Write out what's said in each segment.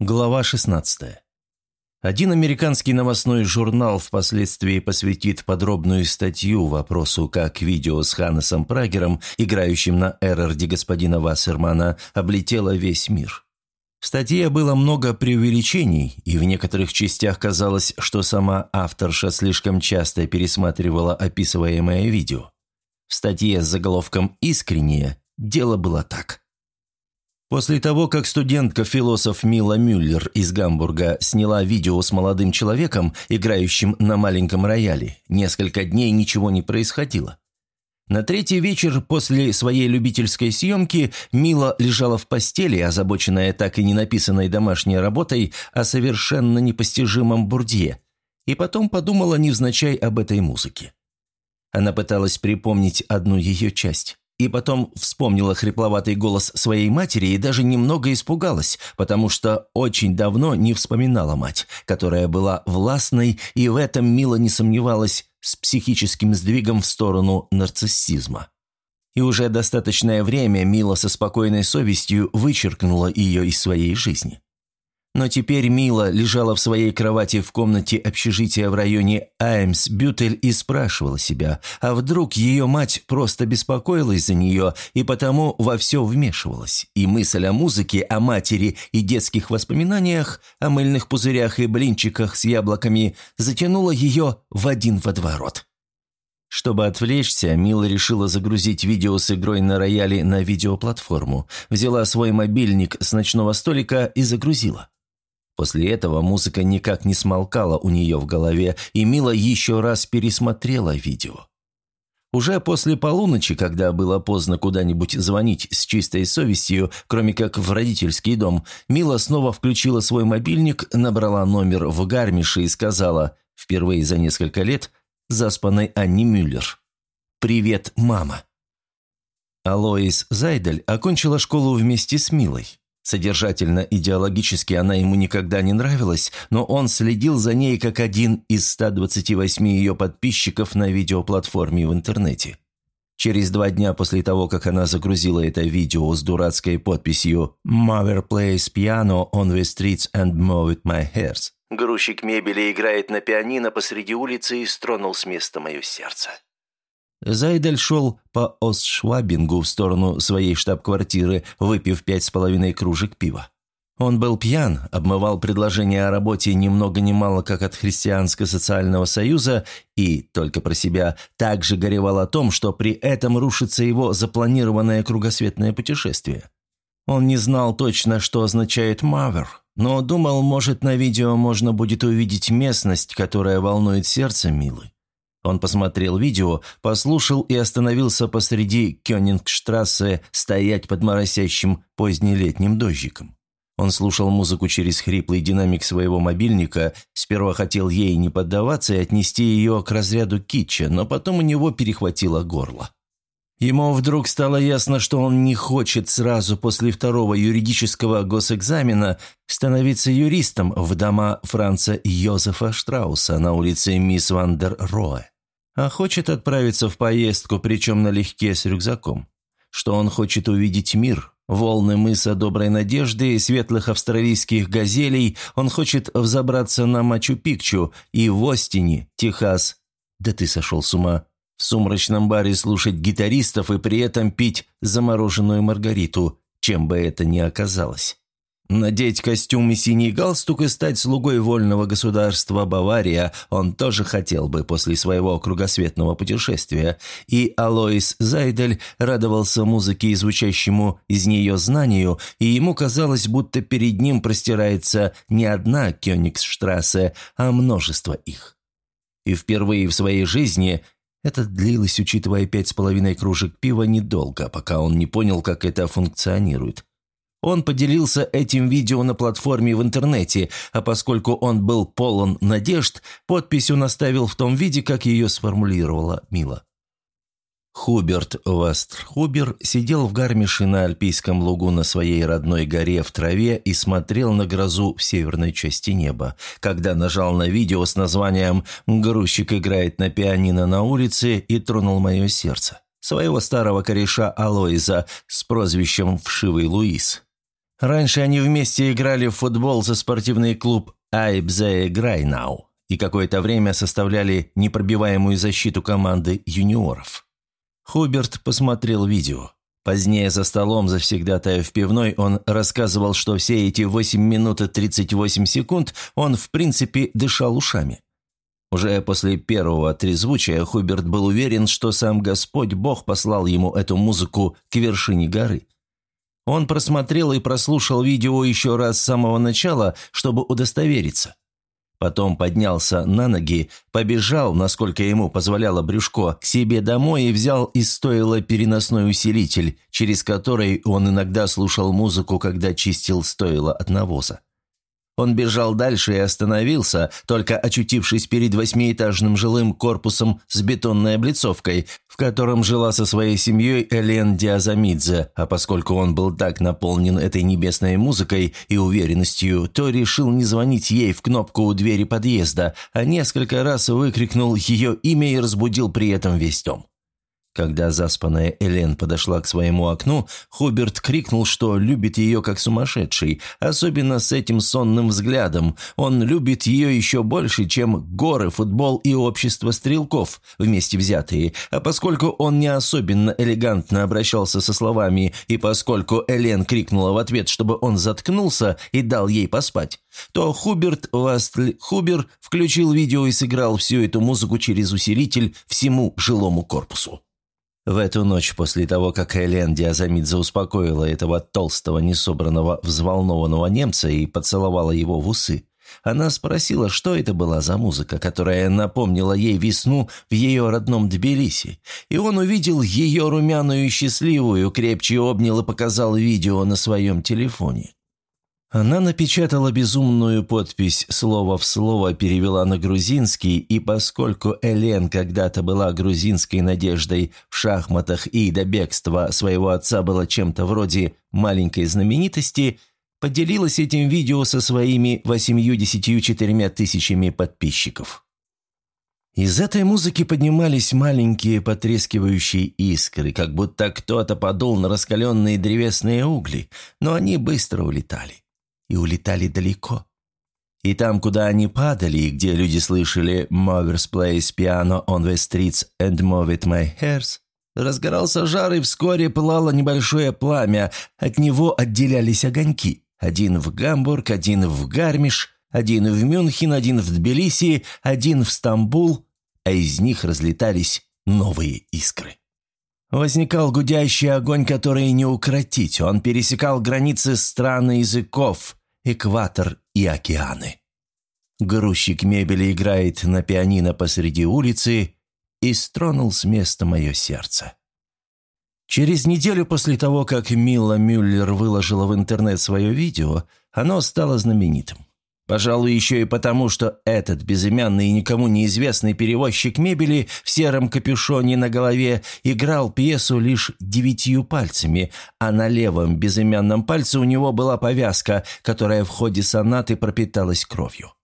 Глава 16. Один американский новостной журнал впоследствии посвятит подробную статью вопросу, как видео с Ханнесом Прагером, играющим на Эрарде господина Вассермана, облетело весь мир. В статье было много преувеличений, и в некоторых частях казалось, что сама авторша слишком часто пересматривала описываемое видео. В статье с заголовком «Искреннее» дело было так – После того, как студентка-философ Мила Мюллер из Гамбурга сняла видео с молодым человеком, играющим на маленьком рояле, несколько дней ничего не происходило. На третий вечер после своей любительской съемки Мила лежала в постели, озабоченная так и не написанной домашней работой о совершенно непостижимом бурдье, и потом подумала невзначай об этой музыке. Она пыталась припомнить одну ее часть. И потом вспомнила хрипловатый голос своей матери и даже немного испугалась, потому что очень давно не вспоминала мать, которая была властной и в этом мило не сомневалась с психическим сдвигом в сторону нарциссизма. И уже достаточное время Мила со спокойной совестью вычеркнула ее из своей жизни. Но теперь Мила лежала в своей кровати в комнате общежития в районе Аймс-Бютель и спрашивала себя, а вдруг ее мать просто беспокоилась за нее и потому во все вмешивалась. И мысль о музыке, о матери и детских воспоминаниях, о мыльных пузырях и блинчиках с яблоками затянула ее в один водоворот. Чтобы отвлечься, Мила решила загрузить видео с игрой на рояле на видеоплатформу, взяла свой мобильник с ночного столика и загрузила. После этого музыка никак не смолкала у нее в голове, и Мила еще раз пересмотрела видео. Уже после полуночи, когда было поздно куда-нибудь звонить с чистой совестью, кроме как в родительский дом, Мила снова включила свой мобильник, набрала номер в Гармише и сказала, впервые за несколько лет, заспанной Анни Мюллер. «Привет, мама». Алоис Зайдель окончила школу вместе с Милой. Содержательно-идеологически она ему никогда не нравилась, но он следил за ней как один из 128 ее подписчиков на видеоплатформе в интернете. Через два дня после того, как она загрузила это видео с дурацкой подписью «Mother plays piano on the streets and moved my hairs», грузчик мебели играет на пианино посреди улицы и стронул с места мое сердце. Зайдель шел по Остшвабингу в сторону своей штаб-квартиры, выпив пять с половиной кружек пива. Он был пьян, обмывал предложение о работе ни много ни мало, как от Христианско-социального союза, и, только про себя, также горевал о том, что при этом рушится его запланированное кругосветное путешествие. Он не знал точно, что означает «мавер», но думал, может, на видео можно будет увидеть местность, которая волнует сердце Милы. Он посмотрел видео, послушал и остановился посреди Кёнингштрассе стоять под моросящим позднелетним дождиком. Он слушал музыку через хриплый динамик своего мобильника, сперва хотел ей не поддаваться и отнести ее к разряду китча, но потом у него перехватило горло. Ему вдруг стало ясно, что он не хочет сразу после второго юридического госэкзамена становиться юристом в дома Франца Йозефа Штрауса на улице Мисс Вандер Роэ а хочет отправиться в поездку, причем налегке с рюкзаком. Что он хочет увидеть мир, волны мыса Доброй Надежды, и светлых австралийских газелей, он хочет взобраться на Мачу-Пикчу и в Остине, Техас. Да ты сошел с ума. В сумрачном баре слушать гитаристов и при этом пить замороженную маргариту, чем бы это ни оказалось. Надеть костюм и синий галстук и стать слугой вольного государства Бавария он тоже хотел бы после своего кругосветного путешествия, и Алоис Зайдель радовался музыке и звучащему из нее знанию, и ему казалось, будто перед ним простирается не одна Кёнигсштрассе, а множество их. И впервые в своей жизни это длилось, учитывая пять с половиной кружек пива, недолго, пока он не понял, как это функционирует. Он поделился этим видео на платформе в интернете, а поскольку он был полон надежд, подпись он оставил в том виде, как ее сформулировала Мила. Хуберт Вастрхубер сидел в гармише на Альпийском лугу на своей родной горе в траве и смотрел на грозу в северной части неба, когда нажал на видео с названием «Грузчик играет на пианино на улице» и тронул мое сердце. Своего старого кореша Алоиза с прозвищем «Вшивый Луис». Раньше они вместе играли в футбол за спортивный клуб «Айбзе Грайнау» и какое-то время составляли непробиваемую защиту команды юниоров. Хуберт посмотрел видео. Позднее за столом, завсегдатая в пивной, он рассказывал, что все эти 8 минут и 38 секунд он, в принципе, дышал ушами. Уже после первого трезвучия Хуберт был уверен, что сам Господь Бог послал ему эту музыку к вершине горы. Он просмотрел и прослушал видео еще раз с самого начала, чтобы удостовериться. Потом поднялся на ноги, побежал, насколько ему позволяло брюшко, к себе домой и взял из стойла переносной усилитель, через который он иногда слушал музыку, когда чистил стойло от навоза. Он бежал дальше и остановился, только очутившись перед восьмиэтажным жилым корпусом с бетонной облицовкой, котором жила со своей семьей Элен Диазамидзе, а поскольку он был так наполнен этой небесной музыкой и уверенностью, то решил не звонить ей в кнопку у двери подъезда, а несколько раз выкрикнул ее имя и разбудил при этом весь дом. Когда заспанная Элен подошла к своему окну, Хуберт крикнул, что любит ее как сумасшедший, особенно с этим сонным взглядом. Он любит ее еще больше, чем горы, футбол и общество стрелков, вместе взятые. А поскольку он не особенно элегантно обращался со словами, и поскольку Элен крикнула в ответ, чтобы он заткнулся и дал ей поспать, то Хуберт Вастль Хубер включил видео и сыграл всю эту музыку через усилитель всему жилому корпусу. В эту ночь, после того, как Элен Диазамидзе успокоила этого толстого, несобранного, взволнованного немца и поцеловала его в усы, она спросила, что это была за музыка, которая напомнила ей весну в ее родном Тбилиси. И он увидел ее румяную и счастливую, крепче обнял и показал видео на своем телефоне. Она напечатала безумную подпись, слово в слово перевела на грузинский, и поскольку Элен когда-то была грузинской надеждой в шахматах и до бегства своего отца было чем-то вроде маленькой знаменитости, поделилась этим видео со своими 84 тысячами подписчиков. Из этой музыки поднимались маленькие потрескивающие искры, как будто кто-то подул на раскаленные древесные угли, но они быстро улетали и улетали далеко. И там, куда они падали, и где люди слышали «Movers plays piano on the streets and move it my hairs», разгорался жар, и вскоре пылало небольшое пламя, от него отделялись огоньки. Один в Гамбург, один в Гармиш, один в Мюнхен, один в Тбилиси, один в Стамбул, а из них разлетались новые искры. Возникал гудящий огонь, который не укротить. Он пересекал границы стран и языков, экватор и океаны. Грузчик мебели играет на пианино посреди улицы и стронул с места мое сердце. Через неделю после того, как Мила Мюллер выложила в интернет свое видео, оно стало знаменитым. Пожалуй, еще и потому, что этот безымянный и никому неизвестный перевозчик мебели в сером капюшоне на голове играл пьесу лишь девятью пальцами, а на левом безымянном пальце у него была повязка, которая в ходе сонаты пропиталась кровью.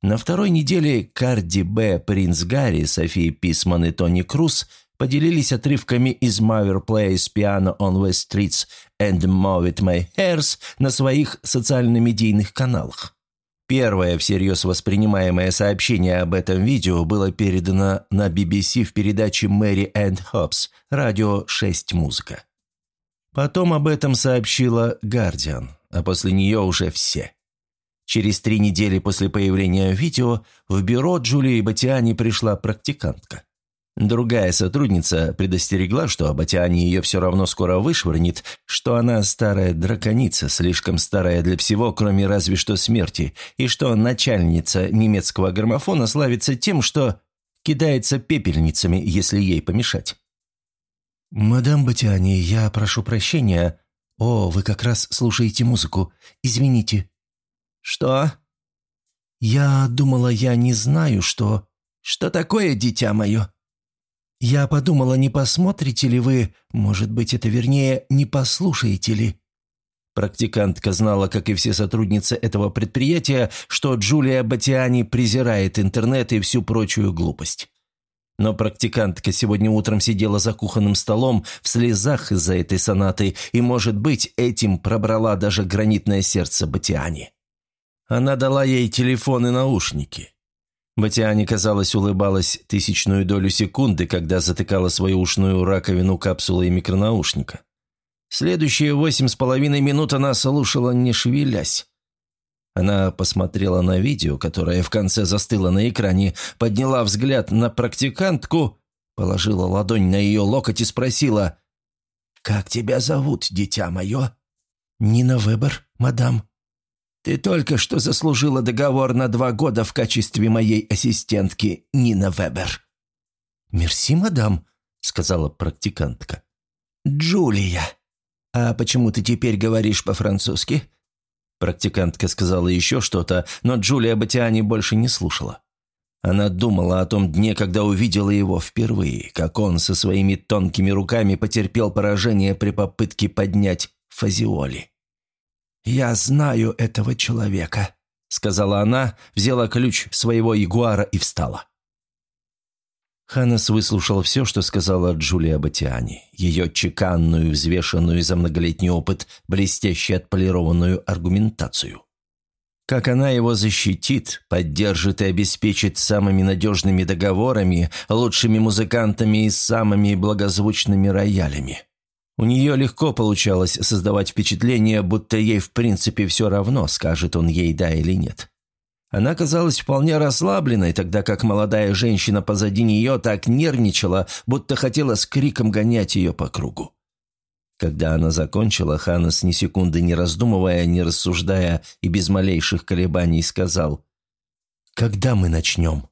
На второй неделе Карди Б, Принц Гарри, София Писман и Тони Круз поделились отрывками из Mother Plays Piano on West Streets and Move It My Hairs на своих социально-медийных каналах. Первое всерьез воспринимаемое сообщение об этом видео было передано на BBC в передаче «Мэри энд Хопс» радио 6 «Музыка». Потом об этом сообщила «Гардиан», а после нее уже все. Через три недели после появления видео в бюро Джулии Батиани пришла практикантка. Другая сотрудница предостерегла, что Абатиани ее все равно скоро вышвырнет, что она старая драконица, слишком старая для всего, кроме разве что смерти, и что начальница немецкого граммофона славится тем, что кидается пепельницами, если ей помешать. «Мадам Батиани, я прошу прощения. О, вы как раз слушаете музыку. Извините». «Что?» «Я думала, я не знаю, что...» «Что такое, дитя мое?» Я подумала, не посмотрите ли вы, может быть, это вернее, не послушаете ли?» Практикантка знала, как и все сотрудницы этого предприятия, что Джулия Батиани презирает интернет и всю прочую глупость. Но практикантка сегодня утром сидела за кухонным столом в слезах из-за этой сонаты, и, может быть, этим пробрала даже гранитное сердце Батиани. Она дала ей телефон и наушники. Батиани, казалось, улыбалась тысячную долю секунды, когда затыкала свою ушную раковину капсулой микронаушника. Следующие восемь с половиной минут она слушала, не шевелясь. Она посмотрела на видео, которое в конце застыло на экране, подняла взгляд на практикантку, положила ладонь на ее локоть и спросила, «Как тебя зовут, дитя мое?» «Нина Вебер, мадам». «Ты только что заслужила договор на два года в качестве моей ассистентки, Нина Вебер». «Мерси, мадам», — сказала практикантка. «Джулия. А почему ты теперь говоришь по-французски?» Практикантка сказала еще что-то, но Джулия Батиани больше не слушала. Она думала о том дне, когда увидела его впервые, как он со своими тонкими руками потерпел поражение при попытке поднять фазиоли. «Я знаю этого человека», — сказала она, взяла ключ своего ягуара и встала. Ханнес выслушал все, что сказала Джулия Батиани, ее чеканную, взвешенную за многолетний опыт, блестяще отполированную аргументацию. Как она его защитит, поддержит и обеспечит самыми надежными договорами, лучшими музыкантами и самыми благозвучными роялями. У нее легко получалось создавать впечатление, будто ей в принципе все равно, скажет он ей да или нет. Она казалась вполне расслабленной, тогда как молодая женщина позади нее так нервничала, будто хотела с криком гонять ее по кругу. Когда она закончила, Ханнес, ни секунды не раздумывая, не рассуждая и без малейших колебаний сказал «Когда мы начнем?»